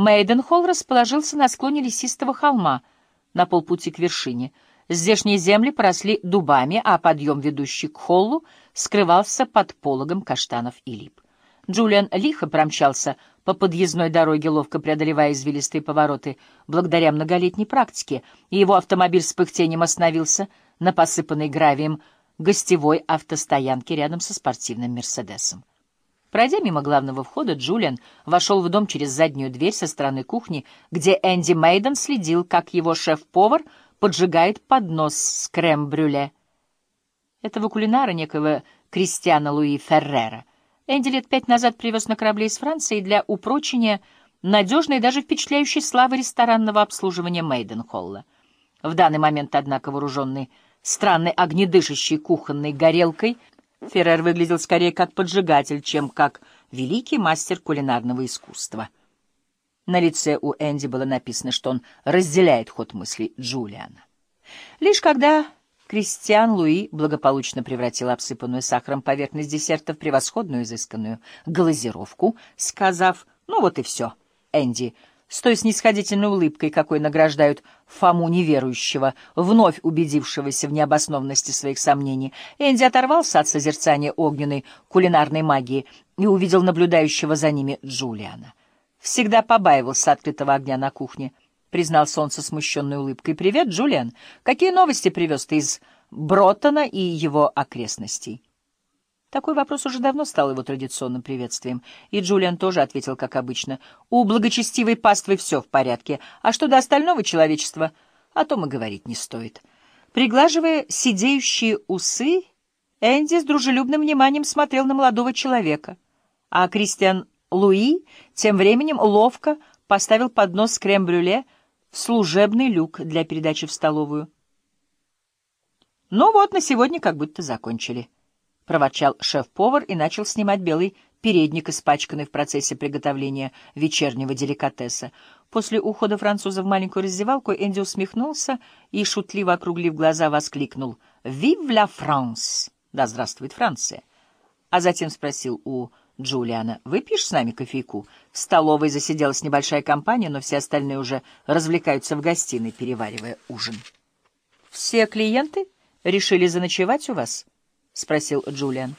Мейденхолл расположился на склоне лесистого холма, на полпути к вершине. Здешние земли поросли дубами, а подъем, ведущий к холлу, скрывался под пологом каштанов и лип. Джулиан лихо промчался по подъездной дороге, ловко преодолевая извилистые повороты, благодаря многолетней практике, и его автомобиль с пыхтением остановился на посыпанной гравием гостевой автостоянке рядом со спортивным «Мерседесом». Пройдя мимо главного входа, Джулиан вошел в дом через заднюю дверь со стороны кухни, где Энди Мейден следил, как его шеф-повар поджигает поднос с крем-брюле. Этого кулинара, некого Кристиана Луи Феррера, Энди лет пять назад привез на корабле из Франции для упрочения надежной и даже впечатляющей славы ресторанного обслуживания Мейденхолла. В данный момент, однако, вооруженный странной огнедышащей кухонной горелкой — Феррер выглядел скорее как поджигатель, чем как великий мастер кулинарного искусства. На лице у Энди было написано, что он разделяет ход мыслей Джулиана. Лишь когда Кристиан Луи благополучно превратил обсыпанную сахаром поверхность десерта в превосходную изысканную глазировку, сказав «Ну вот и все, Энди, с той снисходительной улыбкой, какой награждают Фому неверующего, вновь убедившегося в необоснованности своих сомнений, Энди оторвался от созерцания огненной кулинарной магии и увидел наблюдающего за ними Джулиана. Всегда побаивался открытого огня на кухне, признал солнце смущенной улыбкой. «Привет, Джулиан! Какие новости привез ты из Броттона и его окрестностей?» Такой вопрос уже давно стал его традиционным приветствием, и Джулиан тоже ответил, как обычно. «У благочестивой паствы все в порядке, а что до остального человечества, о том и говорить не стоит». Приглаживая сидеющие усы, Энди с дружелюбным вниманием смотрел на молодого человека, а Кристиан Луи тем временем ловко поставил поднос с крем-брюле в служебный люк для передачи в столовую. «Ну вот, на сегодня как будто закончили» проворчал шеф-повар и начал снимать белый передник, испачканный в процессе приготовления вечернего деликатеса. После ухода француза в маленькую раздевалку Энди усмехнулся и, шутливо округлив глаза, воскликнул «Vive la France!» «Да здравствует Франция!» А затем спросил у Джулиана, «Выпьешь с нами кофейку?» В столовой засиделась небольшая компания, но все остальные уже развлекаются в гостиной, переваривая ужин. «Все клиенты решили заночевать у вас?» — спросил Джулиан.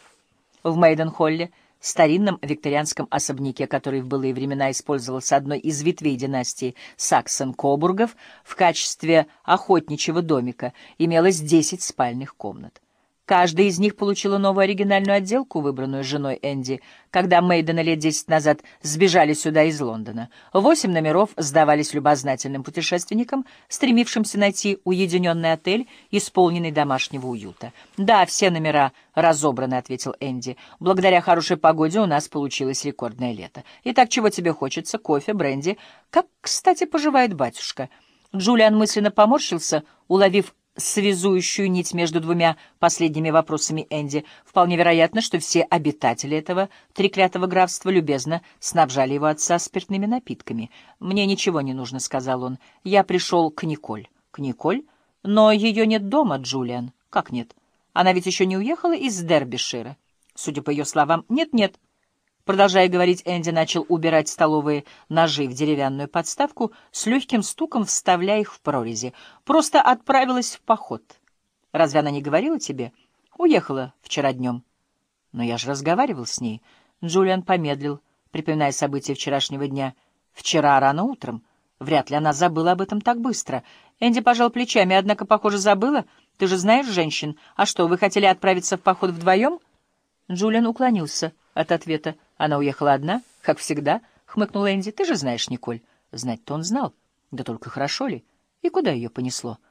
В Мейденхолле, старинном викторианском особняке, который в былые времена использовался одной из ветвей династии Саксон-Кобургов в качестве охотничьего домика, имелось десять спальных комнат. Каждая из них получила новую оригинальную отделку, выбранную женой Энди, когда Мейдена лет десять назад сбежали сюда из Лондона. Восемь номеров сдавались любознательным путешественникам, стремившимся найти уединенный отель, исполненный домашнего уюта. «Да, все номера разобраны», — ответил Энди. «Благодаря хорошей погоде у нас получилось рекордное лето. Итак, чего тебе хочется? Кофе, бренди? Как, кстати, поживает батюшка?» Джулиан мысленно поморщился, уловив связующую нить между двумя последними вопросами Энди. Вполне вероятно, что все обитатели этого треклятого графства любезно снабжали его отца спиртными напитками. «Мне ничего не нужно», — сказал он. «Я пришел к Николь». «К Николь? Но ее нет дома, Джулиан». «Как нет? Она ведь еще не уехала из Дербишира». Судя по ее словам, «нет-нет». Продолжая говорить, Энди начал убирать столовые ножи в деревянную подставку, с легким стуком вставляя их в прорези. Просто отправилась в поход. Разве она не говорила тебе? Уехала вчера днем. Но я же разговаривал с ней. Джулиан помедлил, припоминая события вчерашнего дня. Вчера рано утром. Вряд ли она забыла об этом так быстро. Энди пожал плечами, однако, похоже, забыла. Ты же знаешь женщин. А что, вы хотели отправиться в поход вдвоем? Джулиан уклонился от ответа. Она уехала одна, как всегда, — хмыкнул Энди. Ты же знаешь, Николь. Знать-то он знал. Да только хорошо ли? И куда ее понесло?